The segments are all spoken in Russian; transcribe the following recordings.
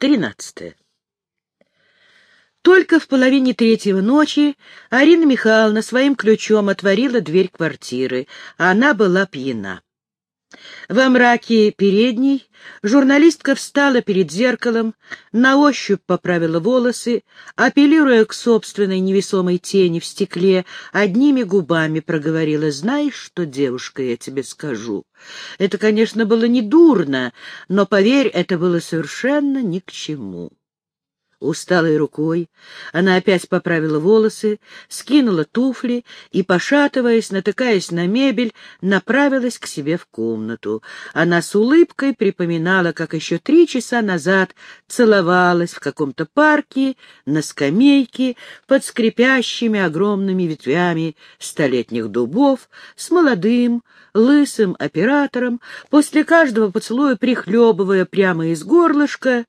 Тринадцатое. Только в половине третьего ночи Арина Михайловна своим ключом отворила дверь квартиры. Она была пьяна. Во мраке передней журналистка встала перед зеркалом, на ощупь поправила волосы, апеллируя к собственной невесомой тени в стекле, одними губами проговорила «Знаешь что, девушка, я тебе скажу?» Это, конечно, было не дурно, но, поверь, это было совершенно ни к чему. Усталой рукой она опять поправила волосы, скинула туфли и, пошатываясь, натыкаясь на мебель, направилась к себе в комнату. Она с улыбкой припоминала, как еще три часа назад целовалась в каком-то парке, на скамейке, под скрипящими огромными ветвями столетних дубов, с молодым, лысым оператором, после каждого поцелуя прихлебывая прямо из горлышка,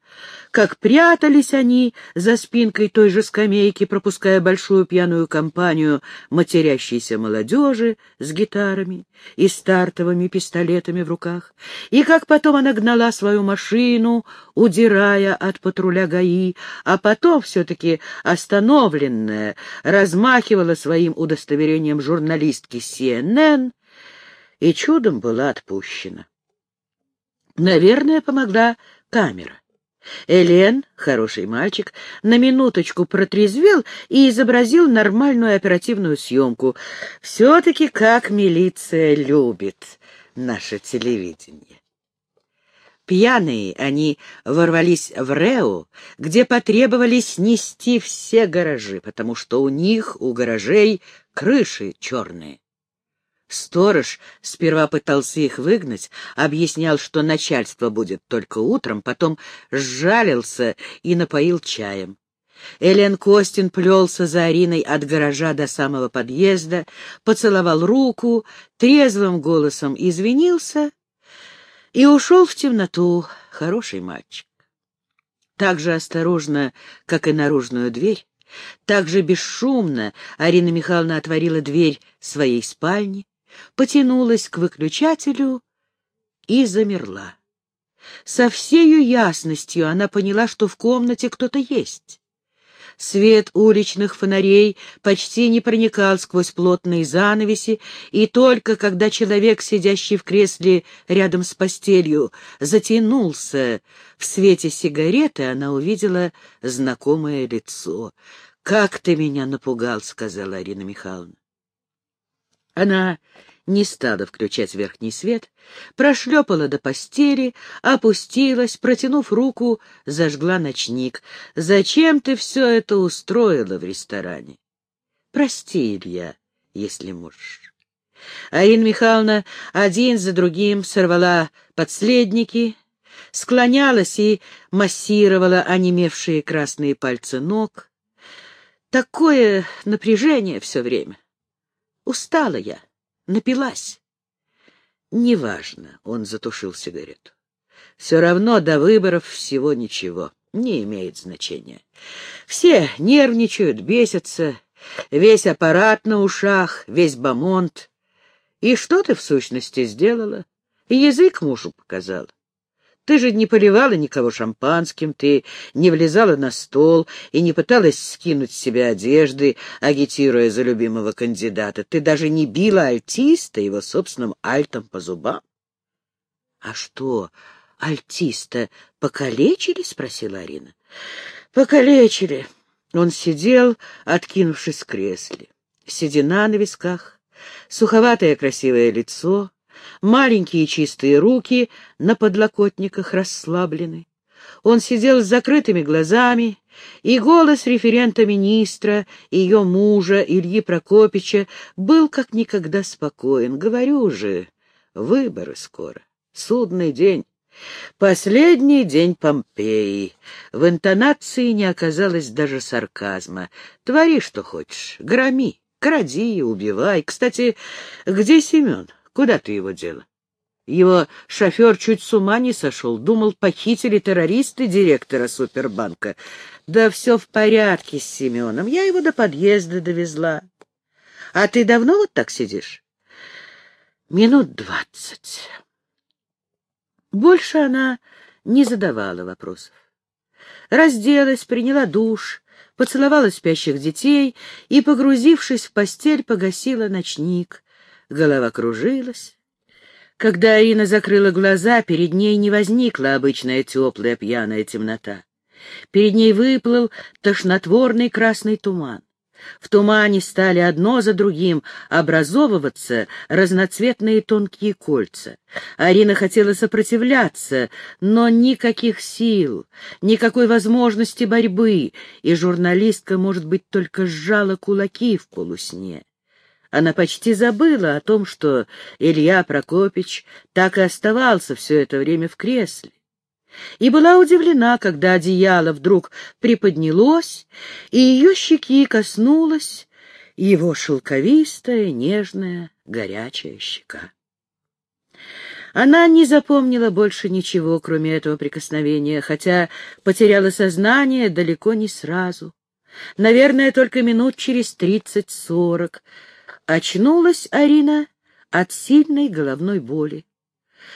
как прятались они за спинкой той же скамейки, пропуская большую пьяную компанию матерящейся молодежи с гитарами и стартовыми пистолетами в руках, и как потом она гнала свою машину, удирая от патруля ГАИ, а потом все-таки остановленная размахивала своим удостоверением журналистки CNN и чудом была отпущена. Наверное, помогла камера. Элен, хороший мальчик, на минуточку протрезвел и изобразил нормальную оперативную съемку. Все-таки как милиция любит наше телевидение. Пьяные они ворвались в Рео, где потребовали снести все гаражи, потому что у них, у гаражей, крыши черные. Сторож сперва пытался их выгнать, объяснял, что начальство будет только утром, потом сжалился и напоил чаем. Элен Костин плелся за Ариной от гаража до самого подъезда, поцеловал руку, трезвым голосом извинился и ушел в темноту. Хороший мальчик. Так же осторожно, как и наружную дверь, так же бесшумно Арина Михайловна отворила дверь своей спальни, потянулась к выключателю и замерла. Со всею ясностью она поняла, что в комнате кто-то есть. Свет уличных фонарей почти не проникал сквозь плотные занавеси, и только когда человек, сидящий в кресле рядом с постелью, затянулся в свете сигареты, она увидела знакомое лицо. «Как ты меня напугал!» — сказала Арина Михайловна. Она не стала включать верхний свет, прошлепала до постели, опустилась, протянув руку, зажгла ночник. «Зачем ты все это устроила в ресторане?» «Прости, Илья, если можешь». Арина Михайловна один за другим сорвала подследники, склонялась и массировала онемевшие красные пальцы ног. Такое напряжение все время. Устала я, напилась. Неважно, он затушил сигарету. Все равно до выборов всего ничего, не имеет значения. Все нервничают, бесятся, весь аппарат на ушах, весь бомонд. И что ты в сущности сделала? Язык мужу показала. Ты же не поливала никого шампанским, ты не влезала на стол и не пыталась скинуть с себя одежды, агитируя за любимого кандидата. Ты даже не била альтиста его собственным альтом по зубам. — А что, альтиста покалечили? — спросила Арина. — Покалечили. Он сидел, откинувшись в кресле. Седина на висках, суховатое красивое лицо, Маленькие чистые руки на подлокотниках расслаблены. Он сидел с закрытыми глазами, и голос референта министра, ее мужа Ильи Прокопича, был как никогда спокоен. Говорю же, выборы скоро, судный день. Последний день Помпеи. В интонации не оказалось даже сарказма. Твори, что хочешь, громи, кради убивай. Кстати, где Семен? Куда ты его дела? Его шофер чуть с ума не сошел, думал, похитили террористы директора Супербанка. Да все в порядке с Семеном, я его до подъезда довезла. А ты давно вот так сидишь? Минут двадцать. Больше она не задавала вопросов. разделась, приняла душ, поцеловала спящих детей и, погрузившись в постель, погасила ночник. Голова кружилась. Когда Арина закрыла глаза, перед ней не возникла обычная теплая пьяная темнота. Перед ней выплыл тошнотворный красный туман. В тумане стали одно за другим образовываться разноцветные тонкие кольца. Арина хотела сопротивляться, но никаких сил, никакой возможности борьбы, и журналистка, может быть, только сжала кулаки в полусне. Она почти забыла о том, что Илья Прокопич так и оставался все это время в кресле и была удивлена, когда одеяло вдруг приподнялось, и ее щеки коснулась его шелковистая, нежная, горячая щека. Она не запомнила больше ничего, кроме этого прикосновения, хотя потеряла сознание далеко не сразу. Наверное, только минут через тридцать-сорок. Очнулась Арина от сильной головной боли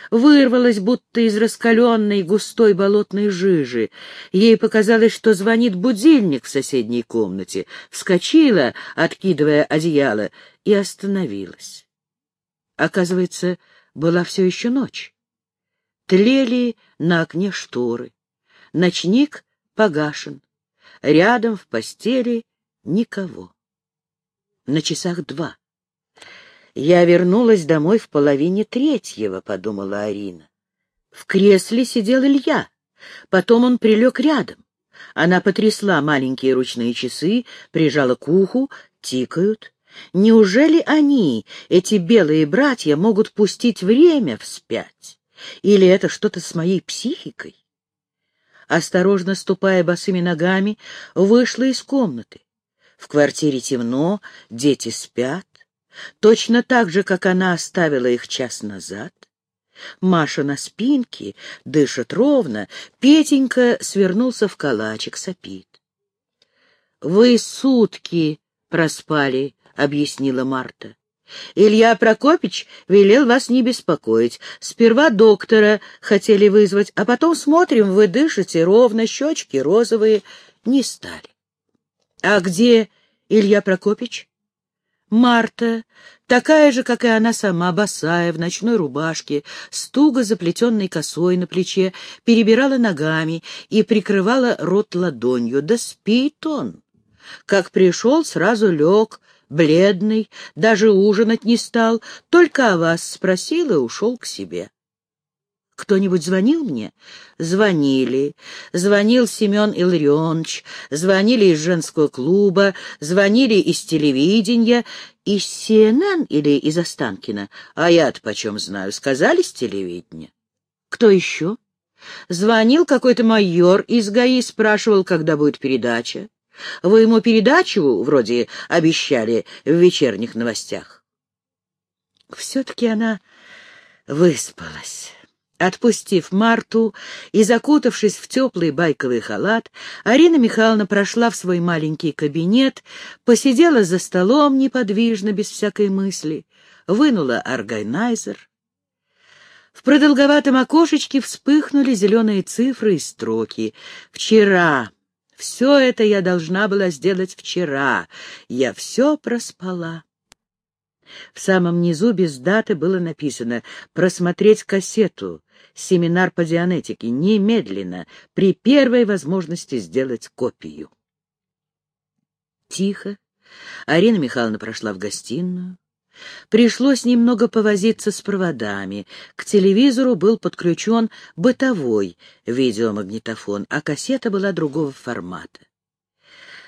вырвалась будто из раскаленной густой болотной жижи. Ей показалось, что звонит будильник в соседней комнате. Вскочила, откидывая одеяло, и остановилась. Оказывается, была все еще ночь. Тлели на окне шторы. Ночник погашен. Рядом в постели никого. На часах два. «Я вернулась домой в половине третьего», — подумала Арина. В кресле сидел Илья. Потом он прилег рядом. Она потрясла маленькие ручные часы, прижала к уху, тикают. Неужели они, эти белые братья, могут пустить время вспять? Или это что-то с моей психикой? Осторожно ступая босыми ногами, вышла из комнаты. В квартире темно, дети спят точно так же, как она оставила их час назад. Маша на спинке, дышит ровно, Петенька свернулся в калачик, сопит. — Вы сутки проспали, — объяснила Марта. Илья Прокопич велел вас не беспокоить. Сперва доктора хотели вызвать, а потом смотрим, вы дышите ровно, щечки розовые. Не стали. — А где Илья Прокопич? Марта, такая же, как и она сама, босая, в ночной рубашке, с туго заплетенной косой на плече, перебирала ногами и прикрывала рот ладонью. Да спит он! Как пришел, сразу лег, бледный, даже ужинать не стал, только о вас спросил и ушел к себе. Кто-нибудь звонил мне? Звонили. Звонил Семен Илларионович, звонили из женского клуба, звонили из телевидения, из CNN или из Останкина. А я-то почем знаю, сказали с телевидения. Кто еще? Звонил какой-то майор из ГАИ, спрашивал, когда будет передача. Вы ему передачу вроде обещали в вечерних новостях. Все-таки она выспалась. Отпустив Марту и закутавшись в теплый байковый халат, Арина Михайловна прошла в свой маленький кабинет, посидела за столом неподвижно, без всякой мысли, вынула органайзер. В продолговатом окошечке вспыхнули зеленые цифры и строки. «Вчера. Все это я должна была сделать вчера. Я все проспала». В самом низу без даты было написано «Просмотреть кассету. Семинар по дианетике. Немедленно, при первой возможности сделать копию». Тихо. Арина Михайловна прошла в гостиную. Пришлось немного повозиться с проводами. К телевизору был подключен бытовой видеомагнитофон, а кассета была другого формата.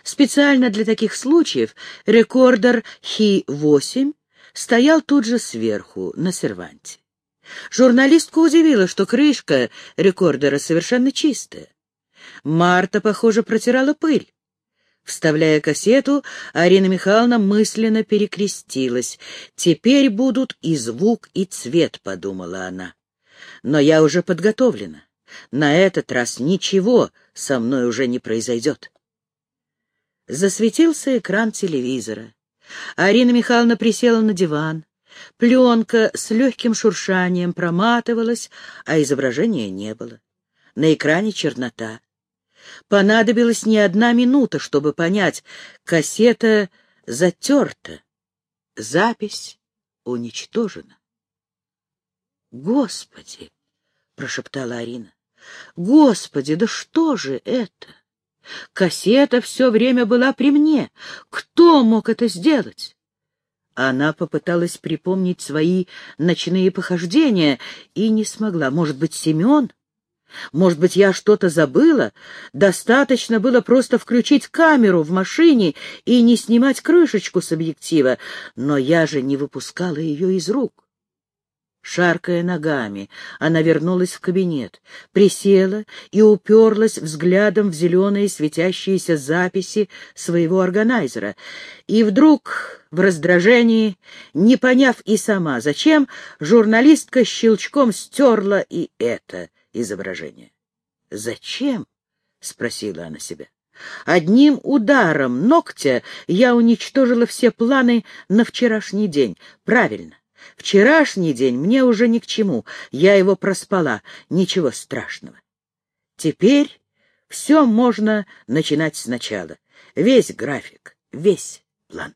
Специально для таких случаев рекордер Хи-8 стоял тут же сверху, на серванте. Журналистку удивило, что крышка рекордера совершенно чистая. Марта, похоже, протирала пыль. Вставляя кассету, Арина Михайловна мысленно перекрестилась. «Теперь будут и звук, и цвет», — подумала она. «Но я уже подготовлена. На этот раз ничего со мной уже не произойдет». Засветился экран телевизора. Арина Михайловна присела на диван. Пленка с легким шуршанием проматывалась, а изображения не было. На экране чернота. Понадобилась не одна минута, чтобы понять, кассета затерта, запись уничтожена. «Господи!» — прошептала Арина. «Господи, да что же это? Кассета все время была при мне. Кто мог это сделать?» Она попыталась припомнить свои ночные похождения и не смогла. Может быть, Семен? Может быть, я что-то забыла? Достаточно было просто включить камеру в машине и не снимать крышечку с объектива, но я же не выпускала ее из рук. Шаркая ногами, она вернулась в кабинет, присела и уперлась взглядом в зеленые светящиеся записи своего органайзера. И вдруг, в раздражении, не поняв и сама, зачем, журналистка щелчком стерла и это изображение. «Зачем?» — спросила она себя. Одним ударом ногтя я уничтожила все планы на вчерашний день. Правильно. Вчерашний день мне уже ни к чему, я его проспала, ничего страшного. Теперь все можно начинать сначала, весь график, весь план.